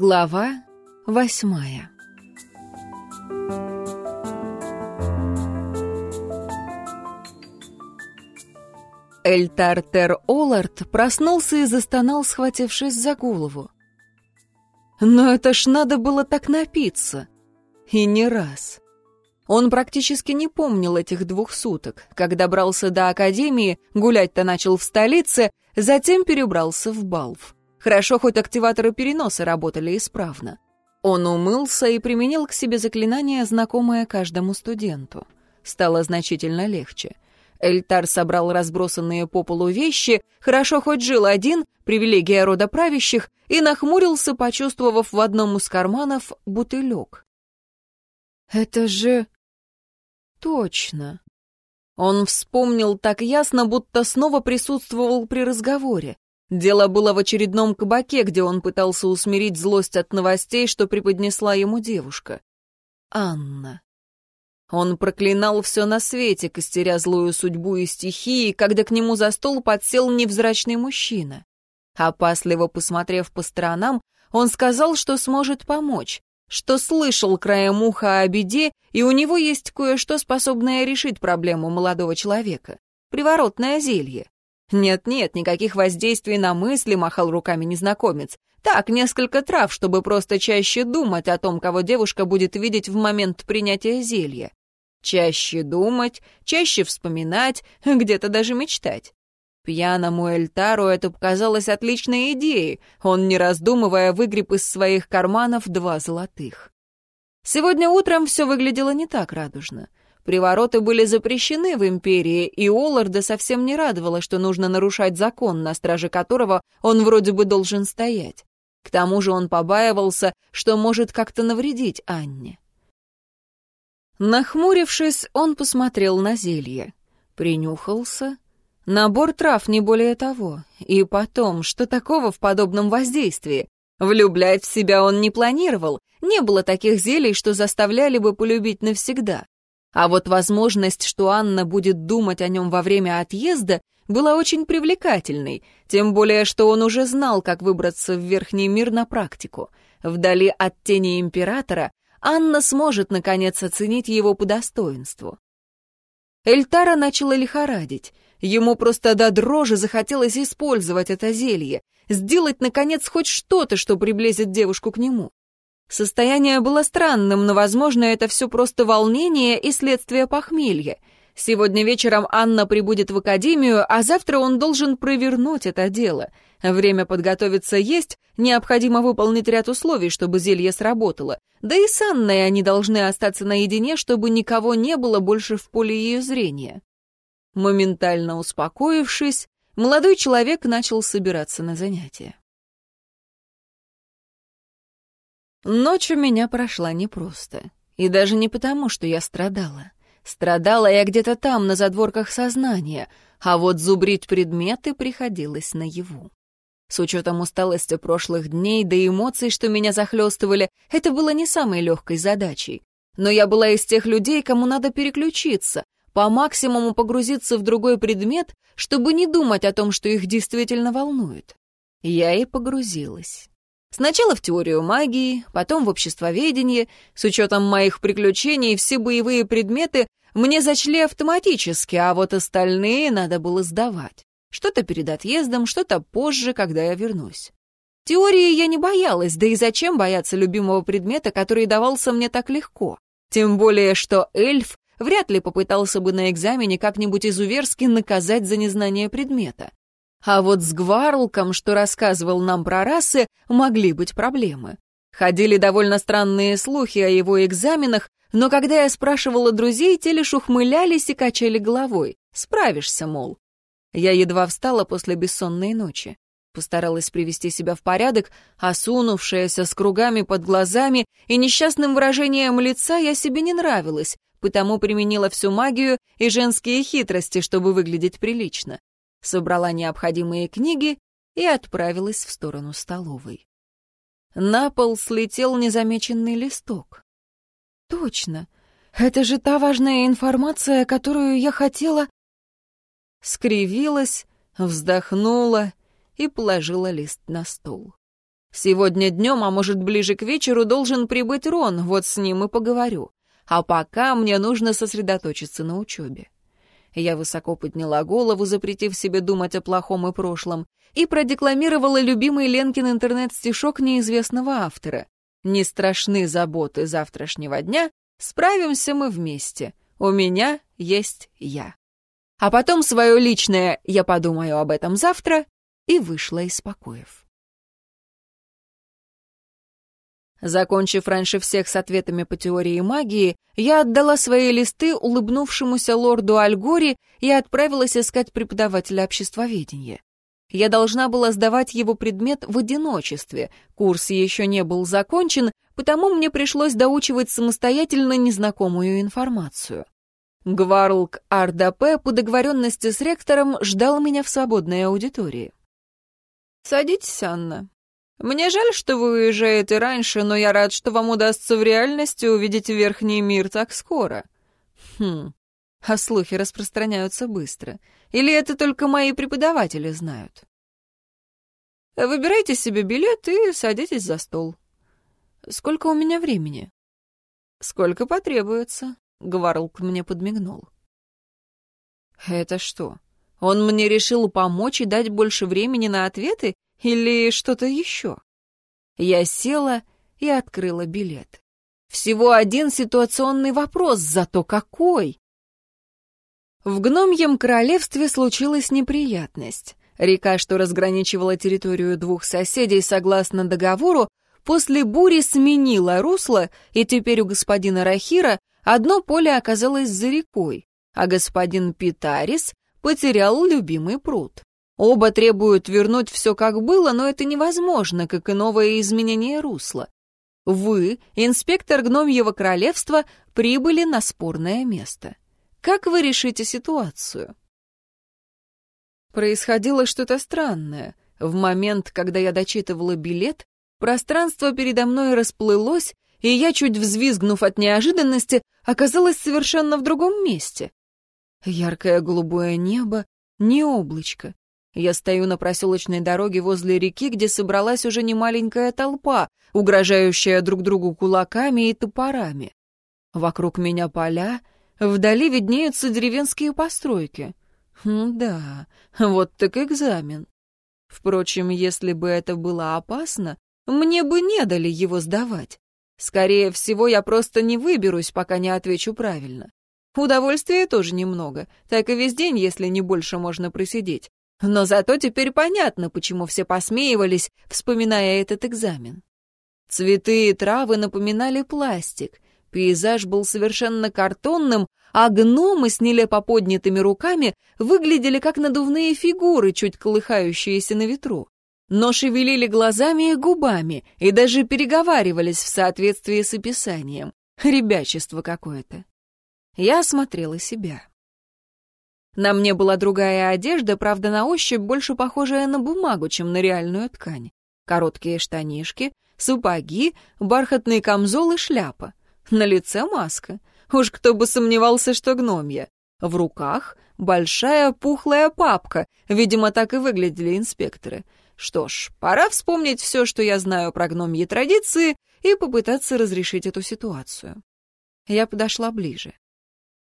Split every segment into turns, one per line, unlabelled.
Глава восьмая Эльтар Тер Олард проснулся и застонал, схватившись за голову. Но это ж надо было так напиться. И не раз. Он практически не помнил этих двух суток. Как добрался до академии, гулять-то начал в столице, затем перебрался в Балв. Хорошо, хоть активаторы переноса работали исправно. Он умылся и применил к себе заклинание, знакомое каждому студенту. Стало значительно легче. Эльтар собрал разбросанные по полу вещи, хорошо хоть жил один, привилегия рода правящих, и нахмурился, почувствовав в одном из карманов бутылек. «Это же...» «Точно». Он вспомнил так ясно, будто снова присутствовал при разговоре. Дело было в очередном кабаке, где он пытался усмирить злость от новостей, что преподнесла ему девушка. Анна. Он проклинал все на свете, костеря злую судьбу и стихии, когда к нему за стол подсел невзрачный мужчина. Опасливо посмотрев по сторонам, он сказал, что сможет помочь, что слышал краем уха о беде, и у него есть кое-что, способное решить проблему молодого человека. Приворотное зелье. Нет-нет, никаких воздействий на мысли, махал руками незнакомец. Так, несколько трав, чтобы просто чаще думать о том, кого девушка будет видеть в момент принятия зелья. Чаще думать, чаще вспоминать, где-то даже мечтать. Пьяному Эльтару это показалось отличной идеей. Он, не раздумывая, выгреб из своих карманов два золотых. Сегодня утром все выглядело не так радужно. Привороты были запрещены в империи, и Олларда совсем не радовало, что нужно нарушать закон, на страже которого он вроде бы должен стоять. К тому же он побаивался, что может как-то навредить Анне. Нахмурившись, он посмотрел на зелье, принюхался. Набор трав, не более того. И потом, что такого в подобном воздействии? Влюблять в себя он не планировал, не было таких зелий, что заставляли бы полюбить навсегда. А вот возможность, что Анна будет думать о нем во время отъезда, была очень привлекательной, тем более, что он уже знал, как выбраться в Верхний мир на практику. Вдали от тени императора Анна сможет, наконец, оценить его по достоинству. Эльтара начала лихорадить. Ему просто до дрожи захотелось использовать это зелье, сделать, наконец, хоть что-то, что приблизит девушку к нему. Состояние было странным, но, возможно, это все просто волнение и следствие похмелья. Сегодня вечером Анна прибудет в академию, а завтра он должен провернуть это дело. Время подготовиться есть, необходимо выполнить ряд условий, чтобы зелье сработало. Да и с Анной они должны остаться наедине, чтобы никого не было больше в поле ее зрения. Моментально успокоившись, молодой человек начал собираться на занятия. Ночь у меня прошла непросто. И даже не потому, что я страдала. Страдала я где-то там, на задворках сознания, а вот зубрить предметы приходилось наяву. С учетом усталости прошлых дней да эмоций, что меня захлестывали, это было не самой легкой задачей. Но я была из тех людей, кому надо переключиться, по максимуму погрузиться в другой предмет, чтобы не думать о том, что их действительно волнует. Я и погрузилась. Сначала в теорию магии, потом в обществоведение. С учетом моих приключений все боевые предметы мне зачли автоматически, а вот остальные надо было сдавать. Что-то перед отъездом, что-то позже, когда я вернусь. Теории я не боялась, да и зачем бояться любимого предмета, который давался мне так легко? Тем более, что эльф вряд ли попытался бы на экзамене как-нибудь изуверски наказать за незнание предмета. А вот с Гварлком, что рассказывал нам про расы, могли быть проблемы. Ходили довольно странные слухи о его экзаменах, но когда я спрашивала друзей, те лишь ухмылялись и качали головой. Справишься, мол. Я едва встала после бессонной ночи. Постаралась привести себя в порядок, осунувшаяся с кругами под глазами и несчастным выражением лица я себе не нравилась, потому применила всю магию и женские хитрости, чтобы выглядеть прилично собрала необходимые книги и отправилась в сторону столовой. На пол слетел незамеченный листок. «Точно! Это же та важная информация, которую я хотела...» Скривилась, вздохнула и положила лист на стол. Сегодня днем, а может ближе к вечеру, должен прибыть Рон, вот с ним и поговорю. А пока мне нужно сосредоточиться на учебе. Я высоко подняла голову, запретив себе думать о плохом и прошлом, и продекламировала любимый Ленкин интернет-стишок неизвестного автора. «Не страшны заботы завтрашнего дня, справимся мы вместе. У меня есть я». А потом свое личное «я подумаю об этом завтра» и вышла из покоев. Закончив раньше всех с ответами по теории магии, я отдала свои листы улыбнувшемуся лорду Альгори и отправилась искать преподавателя обществоведения. Я должна была сдавать его предмет в одиночестве, курс еще не был закончен, потому мне пришлось доучивать самостоятельно незнакомую информацию. Гварлк Ардапе по договоренности с ректором ждал меня в свободной аудитории. «Садитесь, Анна», мне жаль, что вы уезжаете раньше, но я рад, что вам удастся в реальности увидеть верхний мир так скоро. Хм, а слухи распространяются быстро. Или это только мои преподаватели знают? Выбирайте себе билет и садитесь за стол. Сколько у меня времени? Сколько потребуется, Гварлк мне подмигнул. Это что? Он мне решил помочь и дать больше времени на ответы или что-то еще? Я села и открыла билет. Всего один ситуационный вопрос, зато какой! В гномьем королевстве случилась неприятность. Река, что разграничивала территорию двух соседей согласно договору, после бури сменила русло, и теперь у господина Рахира одно поле оказалось за рекой, а господин Питарис потерял любимый пруд. Оба требуют вернуть все как было, но это невозможно, как и новое изменение русла. Вы, инспектор Гномьего королевства, прибыли на спорное место. Как вы решите ситуацию? Происходило что-то странное. В момент, когда я дочитывала билет, пространство передо мной расплылось, и я, чуть взвизгнув от неожиданности, оказалась совершенно в другом месте. Яркое голубое небо, не облачко, я стою на проселочной дороге возле реки, где собралась уже немаленькая толпа, угрожающая друг другу кулаками и топорами. Вокруг меня поля, вдали виднеются деревенские постройки. да, вот так экзамен. Впрочем, если бы это было опасно, мне бы не дали его сдавать. Скорее всего, я просто не выберусь, пока не отвечу правильно. Удовольствия тоже немного, так и весь день, если не больше можно просидеть. Но зато теперь понятно, почему все посмеивались, вспоминая этот экзамен. Цветы и травы напоминали пластик, пейзаж был совершенно картонным, а гномы с нелепо поднятыми руками выглядели как надувные фигуры, чуть колыхающиеся на ветру. Но шевелили глазами и губами, и даже переговаривались в соответствии с описанием. Ребячество какое-то. Я осмотрела себя. На мне была другая одежда, правда, на ощупь больше похожая на бумагу, чем на реальную ткань. Короткие штанишки, сапоги, бархатный камзол и шляпа. На лице маска. Уж кто бы сомневался, что гномья. В руках большая пухлая папка, видимо, так и выглядели инспекторы. Что ж, пора вспомнить все, что я знаю про гномьи традиции, и попытаться разрешить эту ситуацию. Я подошла ближе.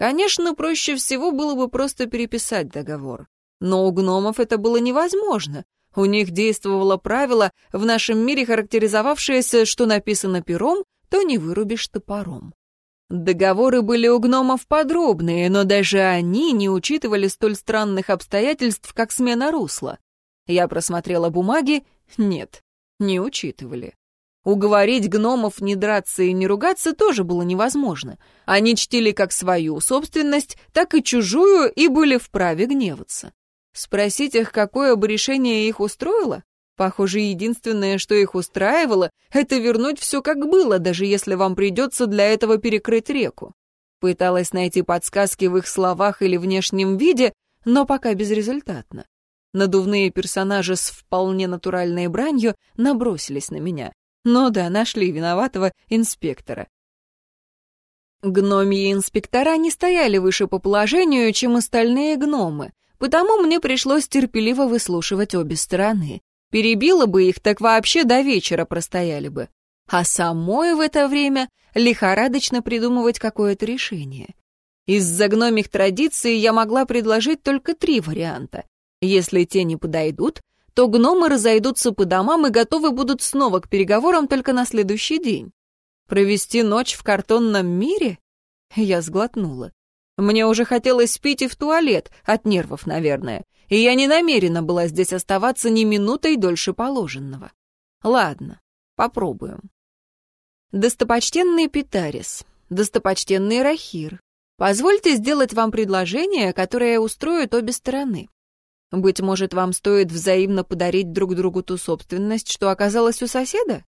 Конечно, проще всего было бы просто переписать договор. Но у гномов это было невозможно. У них действовало правило, в нашем мире характеризовавшееся, что написано пером, то не вырубишь топором. Договоры были у гномов подробные, но даже они не учитывали столь странных обстоятельств, как смена русла. Я просмотрела бумаги, нет, не учитывали. Уговорить гномов не драться и не ругаться тоже было невозможно. Они чтили как свою собственность, так и чужую и были вправе гневаться. Спросить их, какое бы решение их устроило? Похоже, единственное, что их устраивало, это вернуть все как было, даже если вам придется для этого перекрыть реку. Пыталась найти подсказки в их словах или внешнем виде, но пока безрезультатно. Надувные персонажи с вполне натуральной бранью набросились на меня. Ну да, нашли виноватого инспектора. Гномьи инспектора не стояли выше по положению, чем остальные гномы, потому мне пришлось терпеливо выслушивать обе стороны. Перебила бы их, так вообще до вечера простояли бы. А самой в это время лихорадочно придумывать какое-то решение. Из-за гномих традиций я могла предложить только три варианта. Если те не подойдут, то гномы разойдутся по домам и готовы будут снова к переговорам только на следующий день. Провести ночь в картонном мире? Я сглотнула. Мне уже хотелось спить и в туалет, от нервов, наверное, и я не намерена была здесь оставаться ни минутой дольше положенного. Ладно, попробуем. Достопочтенный Питарис, достопочтенный Рахир, позвольте сделать вам предложение, которое устроит обе стороны. Быть может, вам стоит взаимно подарить друг другу ту собственность, что оказалась у соседа?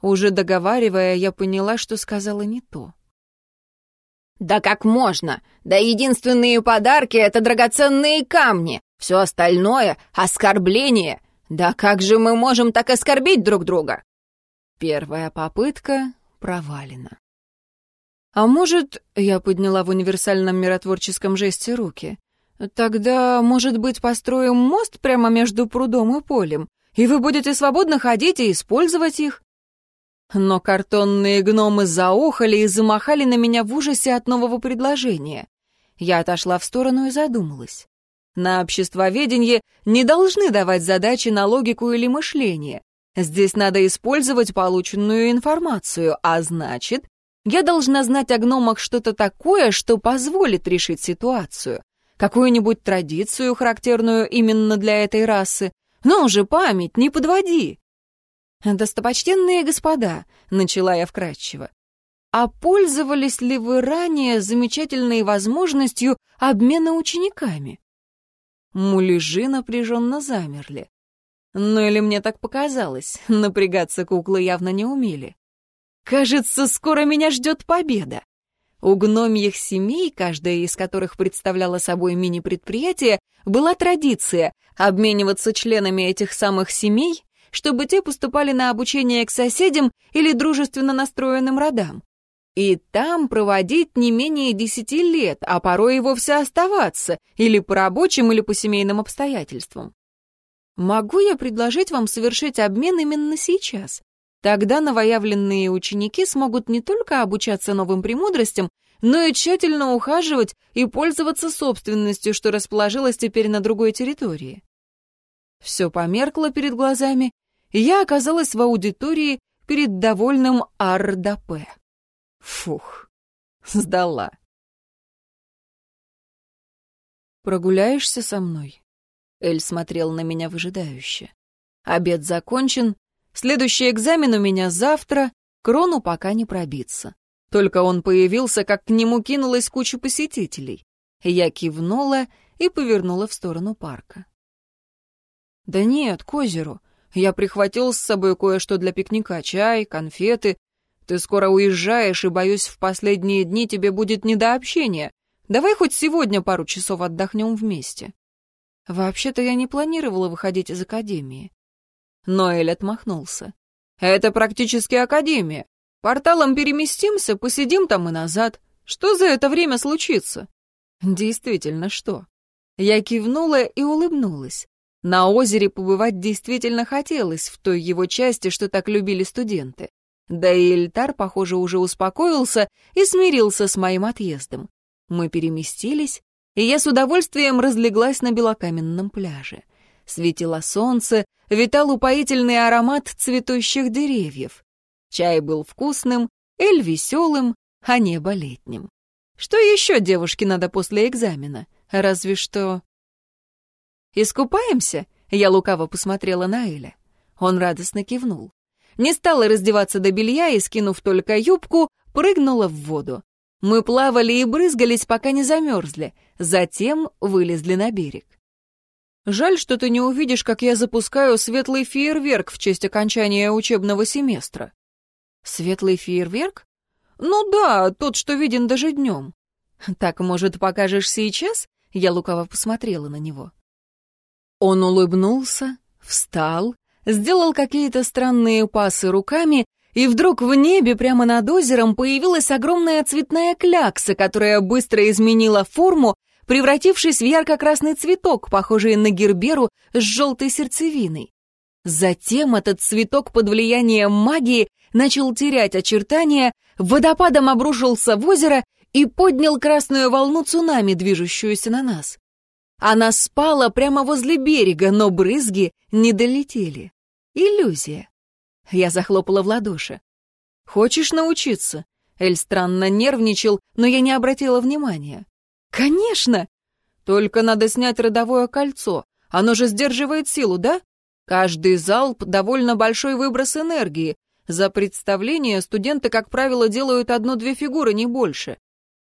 Уже договаривая, я поняла, что сказала не то.
«Да как можно? Да единственные подарки — это драгоценные камни. Все остальное — оскорбление. Да как же мы можем так оскорбить друг друга?»
Первая попытка провалена. «А может, — я подняла в универсальном миротворческом жесте руки, — тогда, может быть, построим мост прямо между прудом и полем, и вы будете свободно ходить и использовать их?» Но картонные гномы заохали и замахали на меня в ужасе от нового предложения. Я отошла в сторону и задумалась. На обществоведении не должны давать задачи на логику или мышление. Здесь надо использовать полученную информацию, а значит, я должна знать о гномах что-то такое, что позволит решить ситуацию. Какую-нибудь традицию, характерную именно для этой расы. Ну уже память, не подводи. «Достопочтенные господа», — начала я вкратчиво, «а пользовались ли вы ранее замечательной возможностью обмена учениками?» Муляжи напряженно замерли. Ну или мне так показалось, напрягаться куклы явно не умели. Кажется, скоро меня ждет победа. У гномьих семей, каждая из которых представляла собой мини-предприятие, была традиция обмениваться членами этих самых семей чтобы те поступали на обучение к соседям или дружественно настроенным родам. И там проводить не менее десяти лет, а порой и вовсе оставаться, или по рабочим, или по семейным обстоятельствам. Могу я предложить вам совершить обмен именно сейчас? Тогда новоявленные ученики смогут не только обучаться новым премудростям, но и тщательно ухаживать и пользоваться собственностью, что расположилось теперь на другой территории. Все померкло перед глазами, я оказалась в аудитории перед довольным Ардапе. Фух, сдала. «Прогуляешься со мной?» Эль смотрел на меня выжидающе. «Обед закончен, следующий экзамен у меня завтра, крону пока не пробиться. Только он появился, как к нему кинулась куча посетителей. Я кивнула и повернула в сторону парка. «Да нет, к озеру. Я прихватил с собой кое-что для пикника, чай, конфеты. Ты скоро уезжаешь, и, боюсь, в последние дни тебе будет не до общения. Давай хоть сегодня пару часов отдохнем вместе. Вообще-то я не планировала выходить из академии. Ноэль отмахнулся. Это практически академия. Порталом переместимся, посидим там и назад. Что за это время случится? Действительно, что? Я кивнула и улыбнулась. На озере побывать действительно хотелось, в той его части, что так любили студенты. Да и Эльтар, похоже, уже успокоился и смирился с моим отъездом. Мы переместились, и я с удовольствием разлеглась на белокаменном пляже. Светило солнце, витал упоительный аромат цветущих деревьев. Чай был вкусным, Эль веселым, а небо летним. Что еще девушке надо после экзамена? Разве что... «Искупаемся?» — я лукаво посмотрела на Эля. Он радостно кивнул. Не стала раздеваться до белья и, скинув только юбку, прыгнула в воду. Мы плавали и брызгались, пока не замерзли, затем вылезли на берег. Жаль, что ты не увидишь, как я запускаю светлый фейерверк в честь окончания учебного семестра. Светлый фейерверк? Ну да, тот, что виден даже днем. Так, может, покажешь сейчас? Я лукаво посмотрела на него. Он улыбнулся, встал, сделал какие-то странные пасы руками, и вдруг в небе прямо над озером появилась огромная цветная клякса, которая быстро изменила форму, превратившись в ярко-красный цветок, похожий на герберу с желтой сердцевиной. Затем этот цветок под влиянием магии начал терять очертания, водопадом обрушился в озеро и поднял красную волну цунами, движущуюся на нас. Она спала прямо возле берега, но брызги не долетели. Иллюзия. Я захлопала в ладоши. «Хочешь научиться?» Эль странно нервничал, но я не обратила внимания. «Конечно! Только надо снять родовое кольцо. Оно же сдерживает силу, да? Каждый залп — довольно большой выброс энергии. За представление студенты, как правило, делают одну-две фигуры, не больше.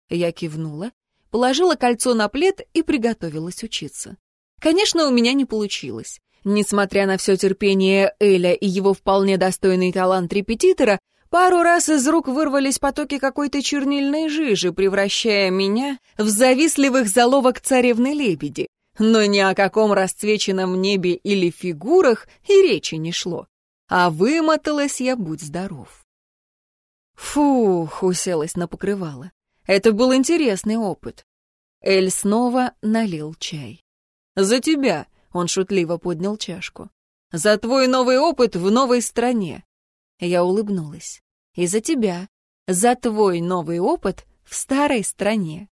Я кивнула, положила кольцо на плед и приготовилась учиться. Конечно, у меня не получилось. Несмотря на все терпение Эля и его вполне достойный талант репетитора, пару раз из рук вырвались потоки какой-то чернильной жижи, превращая меня в завистливых заловок царевны-лебеди. Но ни о каком расцвеченном небе или фигурах и речи не шло. А вымоталась я, будь здоров. Фух, уселась на покрывало. Это был интересный опыт. Эль снова налил чай. «За тебя!» — он шутливо поднял чашку. «За твой новый опыт в новой стране!» Я улыбнулась. «И за тебя! За твой новый опыт в старой стране!»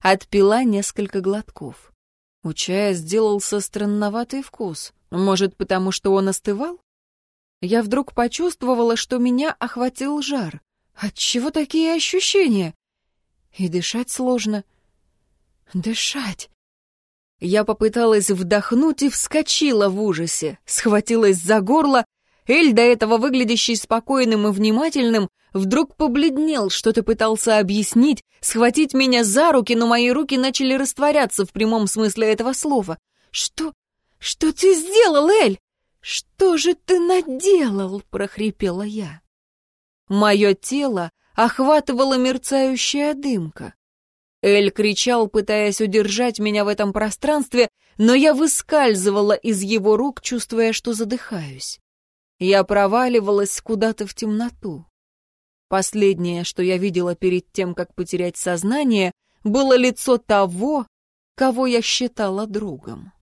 Отпила несколько глотков. У чая сделался странноватый вкус. Может, потому что он остывал? Я вдруг почувствовала, что меня охватил жар. Отчего такие ощущения? И дышать сложно. Дышать. Я попыталась вдохнуть и вскочила в ужасе, схватилась за горло. Эль, до этого выглядящий спокойным и внимательным, вдруг побледнел, что-то пытался объяснить, схватить меня за руки, но мои руки начали растворяться в прямом смысле этого слова. «Что? Что ты сделал, Эль? Что же ты наделал?» — прохрипела я. Мое тело охватывала мерцающая дымка. Эль кричал, пытаясь удержать меня в этом пространстве, но я выскальзывала из его рук, чувствуя, что задыхаюсь. Я проваливалась куда-то в темноту. Последнее, что я видела перед тем, как потерять сознание, было лицо того, кого я считала другом.